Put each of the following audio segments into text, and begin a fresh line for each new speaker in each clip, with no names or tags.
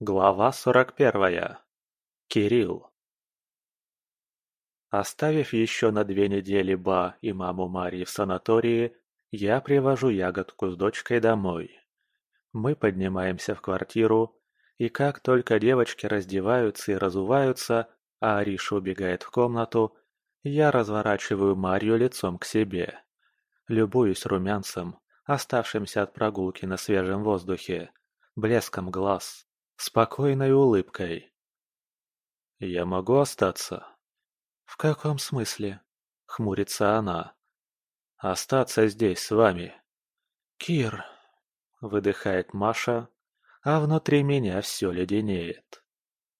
Глава сорок первая. Кирилл. Оставив еще на две недели Ба и маму Марьи в санатории, я привожу ягодку с дочкой домой. Мы поднимаемся в квартиру, и как только девочки раздеваются и разуваются, а Ариша убегает в комнату, я разворачиваю Марью лицом к себе. Любуюсь румянцем, оставшимся от прогулки на свежем воздухе, блеском глаз, спокойной улыбкой. «Я могу остаться?» «В каком смысле?» — хмурится она. «Остаться здесь с вами». «Кир!» — выдыхает Маша, а внутри меня все леденеет.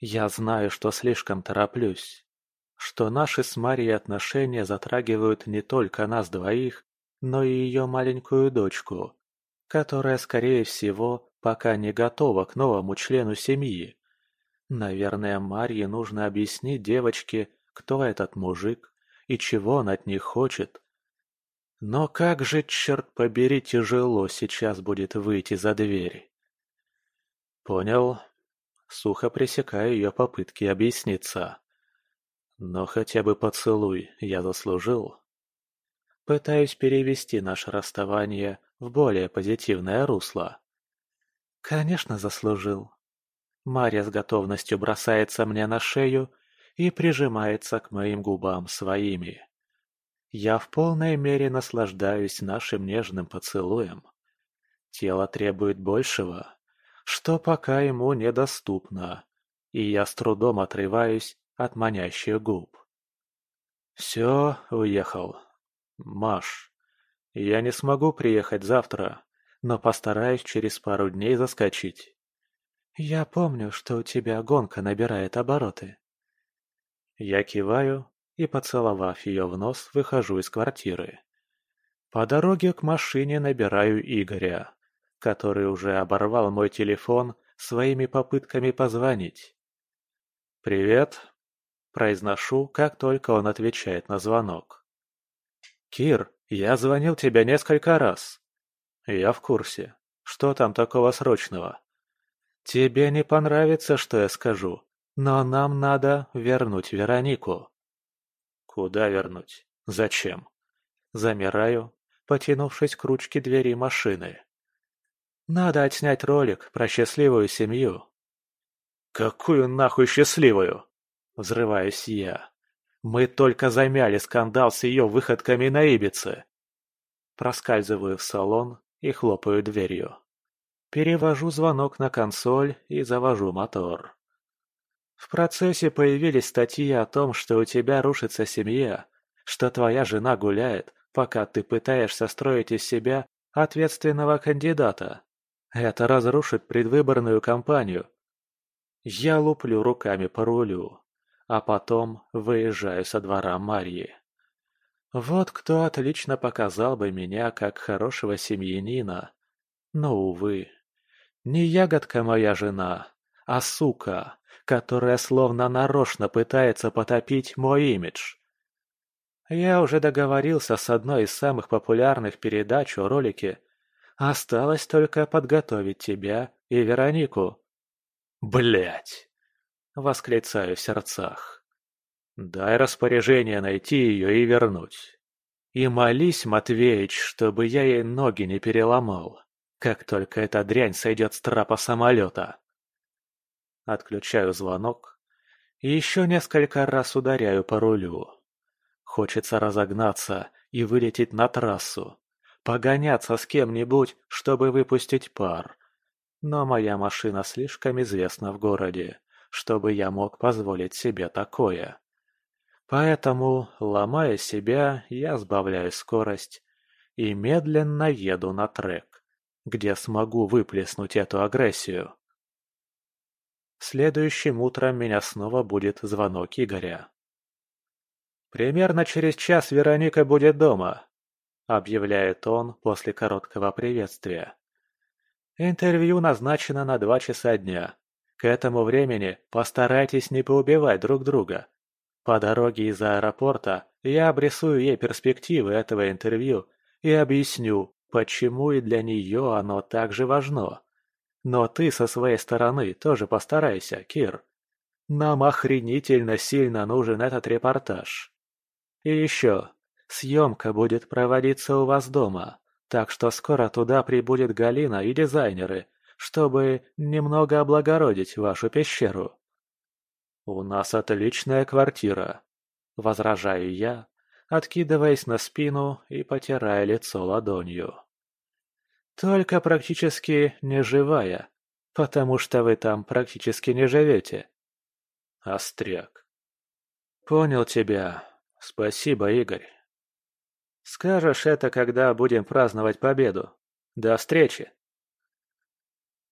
Я знаю, что слишком тороплюсь, что наши с Марией отношения затрагивают не только нас двоих, но и ее маленькую дочку, которая, скорее всего, пока не готова к новому члену семьи. Наверное, Марье нужно объяснить девочке, кто этот мужик и чего он от них хочет. Но как же, черт побери, тяжело сейчас будет выйти за дверь. Понял. Сухо пресекаю ее попытки объясниться. Но хотя бы поцелуй я заслужил. Пытаюсь перевести наше расставание в более позитивное русло. Конечно, заслужил. Марья с готовностью бросается мне на шею и прижимается к моим губам своими. Я в полной мере наслаждаюсь нашим нежным поцелуем. Тело требует большего, что пока ему недоступно, и я с трудом отрываюсь от манящих губ. Все, уехал. Маш, я не смогу приехать завтра но постараюсь через пару дней заскочить. Я помню, что у тебя гонка набирает обороты. Я киваю и, поцеловав ее в нос, выхожу из квартиры. По дороге к машине набираю Игоря, который уже оборвал мой телефон своими попытками позвонить. «Привет», – произношу, как только он отвечает на звонок. «Кир, я звонил тебе несколько раз. «Я в курсе. Что там такого срочного?» «Тебе не понравится, что я скажу, но нам надо вернуть Веронику». «Куда вернуть? Зачем?» Замираю, потянувшись к ручке двери машины. «Надо отснять ролик про счастливую семью». «Какую нахуй счастливую?» Взрываюсь я. «Мы только замяли скандал с ее выходками на Ибице». Проскальзываю в салон и хлопаю дверью. Перевожу звонок на консоль и завожу мотор. В процессе появились статьи о том, что у тебя рушится семья, что твоя жена гуляет, пока ты пытаешься строить из себя ответственного кандидата. Это разрушит предвыборную кампанию. Я луплю руками по рулю, а потом выезжаю со двора Марьи. Вот кто отлично показал бы меня как хорошего семьянина. Но, увы, не ягодка моя жена, а сука, которая словно нарочно пытается потопить мой имидж. Я уже договорился с одной из самых популярных передач о ролике. Осталось только подготовить тебя и Веронику. Блять! Восклицаю в сердцах. Дай распоряжение найти ее и вернуть. И молись, Матвеич, чтобы я ей ноги не переломал, как только эта дрянь сойдет с трапа самолета. Отключаю звонок и еще несколько раз ударяю по рулю. Хочется разогнаться и вылететь на трассу, погоняться с кем-нибудь, чтобы выпустить пар. Но моя машина слишком известна в городе, чтобы я мог позволить себе такое. Поэтому, ломая себя, я сбавляю скорость и медленно еду на трек, где смогу выплеснуть эту агрессию. Следующим утром меня снова будет звонок Игоря. «Примерно через час Вероника будет дома», — объявляет он после короткого приветствия. «Интервью назначено на два часа дня. К этому времени постарайтесь не поубивать друг друга по дороге из аэропорта я обрисую ей перспективы этого интервью и объясню, почему и для нее оно так же важно. Но ты со своей стороны тоже постарайся, Кир. Нам охренительно сильно нужен этот репортаж. И еще, съемка будет проводиться у вас дома, так что скоро туда прибудет Галина и дизайнеры, чтобы немного облагородить вашу пещеру. У нас отличная квартира, возражаю я, откидываясь на спину и потирая лицо ладонью. Только практически не живая, потому что вы там практически не живете. Остряк. Понял тебя. Спасибо, Игорь. Скажешь это, когда будем праздновать победу. До встречи.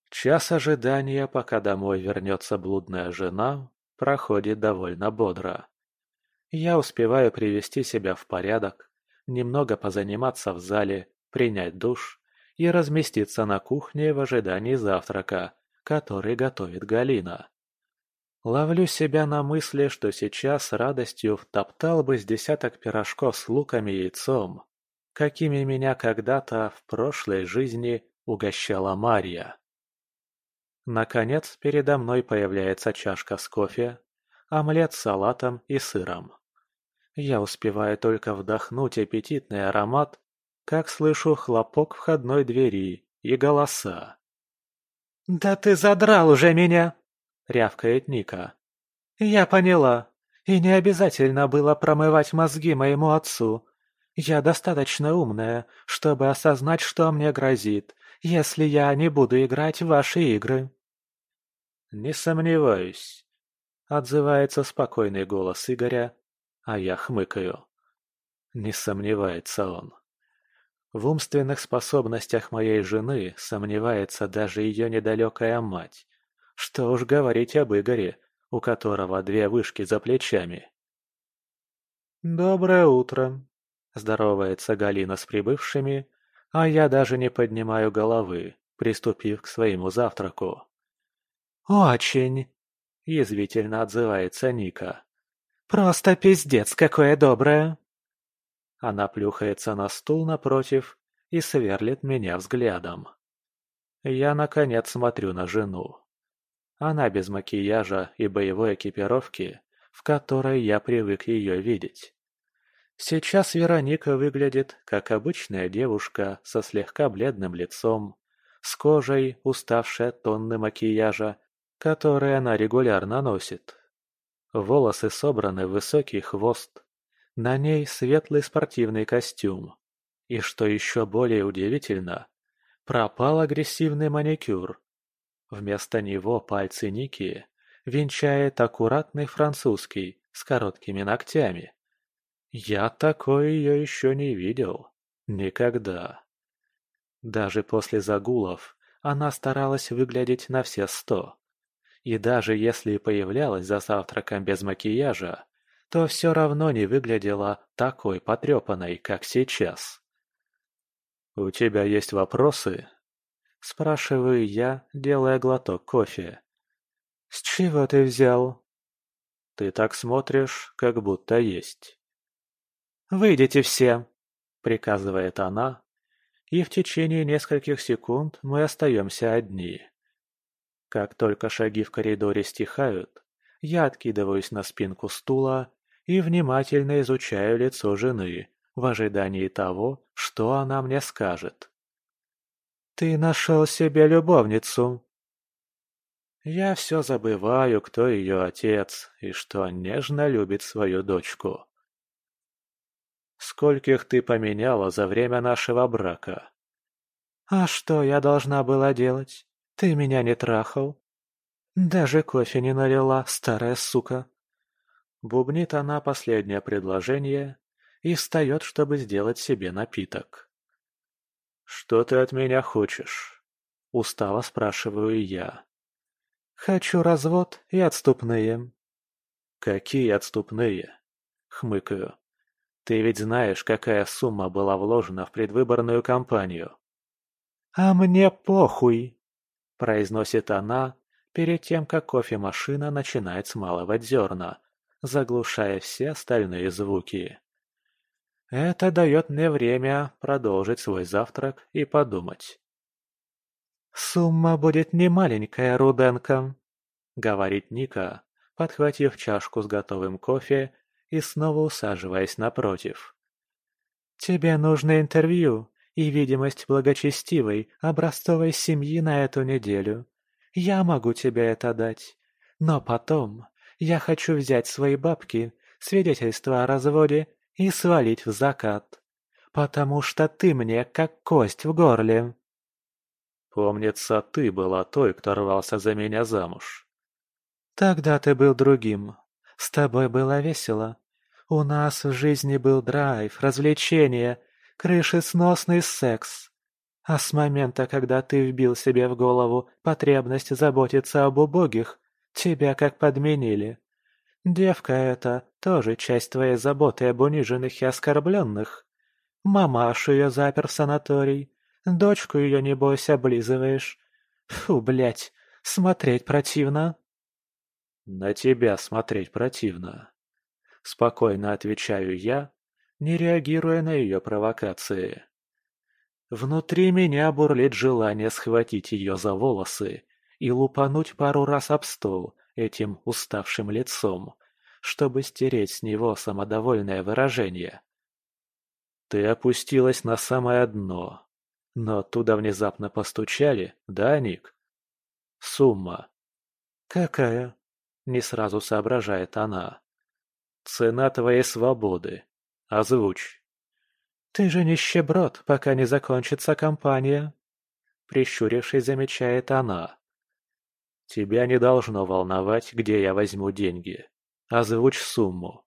Час ожидания, пока домой вернется блудная жена, проходит довольно бодро. Я успеваю привести себя в порядок, немного позаниматься в зале, принять душ и разместиться на кухне в ожидании завтрака, который готовит Галина. Ловлю себя на мысли, что сейчас с радостью втоптал бы с десяток пирожков с луком и яйцом, какими меня когда-то в прошлой жизни угощала Марья. Наконец передо мной появляется чашка с кофе, омлет с салатом и сыром. Я успеваю только вдохнуть аппетитный аромат, как слышу хлопок входной двери и голоса. «Да ты задрал уже меня!» — рявкает Ника. «Я поняла. И не обязательно было промывать мозги моему отцу. Я достаточно умная, чтобы осознать, что мне грозит, если я не буду играть в ваши игры». «Не сомневаюсь», — отзывается спокойный голос Игоря, а я хмыкаю. Не сомневается он. В умственных способностях моей жены сомневается даже ее недалекая мать. Что уж говорить об Игоре, у которого две вышки за плечами. «Доброе утро», – здоровается Галина с прибывшими, а я даже не поднимаю головы, приступив к своему завтраку. «Очень!» – язвительно отзывается Ника. «Просто пиздец, какое доброе!» Она плюхается на стул напротив и сверлит меня взглядом. Я, наконец, смотрю на жену. Она без макияжа и боевой экипировки, в которой я привык ее видеть. Сейчас Вероника выглядит как обычная девушка со слегка бледным лицом, с кожей, уставшей от тонны макияжа, который она регулярно носит. Волосы собраны в высокий хвост, на ней светлый спортивный костюм. И что еще более удивительно, пропал агрессивный маникюр, Вместо него пальцы Ники венчает аккуратный французский с короткими ногтями. Я такой ее еще не видел. Никогда. Даже после загулов она старалась выглядеть на все сто. И даже если появлялась за завтраком без макияжа, то все равно не выглядела такой потрепанной, как сейчас. «У тебя есть вопросы?» Спрашиваю я, делая глоток кофе. «С чего ты взял?» «Ты так смотришь, как будто есть». «Выйдите все!» — приказывает она, и в течение нескольких секунд мы остаемся одни. Как только шаги в коридоре стихают, я откидываюсь на спинку стула и внимательно изучаю лицо жены в ожидании того, что она мне скажет. «Ты нашел себе любовницу!» Я все забываю, кто ее отец и что нежно любит свою дочку. «Скольких ты поменяла за время нашего брака?» «А что я должна была делать? Ты меня не трахал?» «Даже кофе не налила, старая сука!» Бубнит она последнее предложение и встает, чтобы сделать себе напиток. «Что ты от меня хочешь?» – устало спрашиваю я. «Хочу развод и отступные». «Какие отступные?» – хмыкаю. «Ты ведь знаешь, какая сумма была вложена в предвыборную кампанию». «А мне похуй!» – произносит она перед тем, как кофемашина начинает смалывать зерна, заглушая все остальные звуки. Это дает мне время продолжить свой завтрак и подумать. «Сумма будет немаленькая, Руденко», — говорит Ника, подхватив чашку с готовым кофе и снова усаживаясь напротив. «Тебе нужно интервью и видимость благочестивой, образцовой семьи на эту неделю. Я могу тебе это дать. Но потом я хочу взять свои бабки, свидетельство о разводе и свалить в закат. Потому что ты мне как кость в горле.
Помнится, ты была той, кто рвался за меня замуж.
Тогда ты был другим. С тобой было весело. У нас в жизни был драйв, развлечения, крышесносный секс. А с момента, когда ты вбил себе в голову потребность заботиться об убогих, тебя как подменили. Девка эта тоже часть твоей заботы об униженных и оскорбленных. Мамашу ее запер в санаторий, дочку ее, небось, облизываешь. Фу, блядь, смотреть противно.
На тебя смотреть противно. Спокойно отвечаю я, не реагируя на ее провокации. Внутри меня бурлит желание схватить ее за волосы и лупануть пару раз об стол этим уставшим лицом, чтобы стереть с него самодовольное выражение. Ты опустилась на самое дно, но оттуда внезапно постучали, да, Ник? Сумма.
Какая? Не сразу соображает она.
Цена твоей свободы. Озвучь.
«Ты же нищеброд, пока не закончится кампания!» Прищурившись, замечает она.
«Тебя не должно волновать, где я возьму деньги. Озвучь сумму».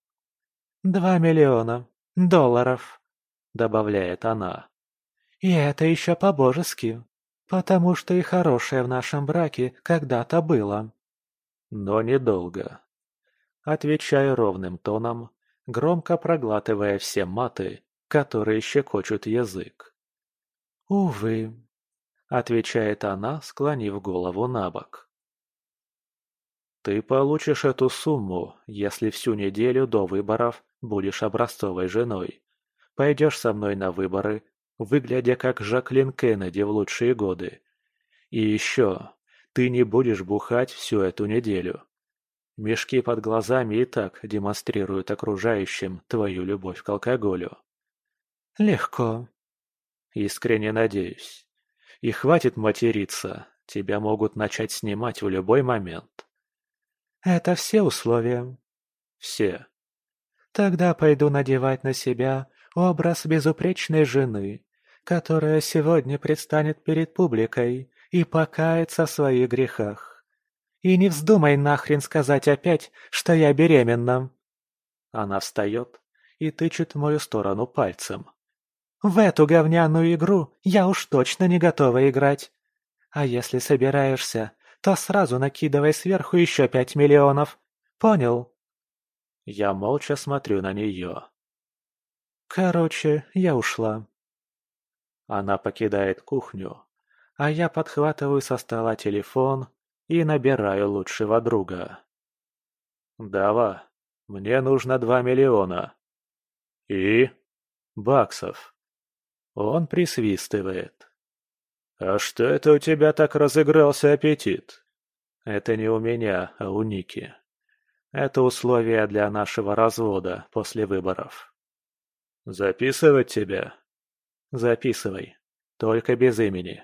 «Два миллиона. Долларов», — добавляет она. «И это еще по-божески, потому что и хорошее в нашем браке когда-то было».
«Но недолго». Отвечаю ровным тоном, громко проглатывая все маты, которые щекочут язык.
«Увы», —
отвечает она, склонив голову на бок. «Ты получишь эту сумму, если всю неделю до выборов будешь образцовой женой. Пойдешь со мной на выборы, выглядя как Жаклин Кеннеди в лучшие годы. И еще, ты не будешь бухать всю эту неделю. Мешки под глазами и так демонстрируют окружающим твою любовь к алкоголю.
Легко.
Искренне надеюсь. И хватит материться, тебя могут начать снимать в любой момент.
Это все условия?
Все.
Тогда пойду надевать на себя образ безупречной жены, которая сегодня предстанет перед публикой и покается в своих грехах. И не вздумай нахрен сказать опять, что я беременна.
Она встает и тычет в мою сторону пальцем.
В эту говняную игру я уж точно не готова играть. А если собираешься, то сразу накидывай сверху еще пять миллионов. Понял?
Я молча смотрю на нее.
Короче, я ушла.
Она покидает кухню, а я подхватываю со стола телефон и набираю лучшего друга. «Дава, мне нужно два миллиона». «И?» «Баксов». Он присвистывает. «А что это у тебя так разыгрался аппетит?» «Это не у меня, а у Ники. Это условие для нашего развода после выборов». «Записывать тебя?» «Записывай. Только без имени».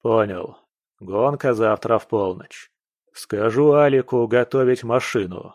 «Понял. Гонка завтра в полночь. Скажу Алику готовить машину.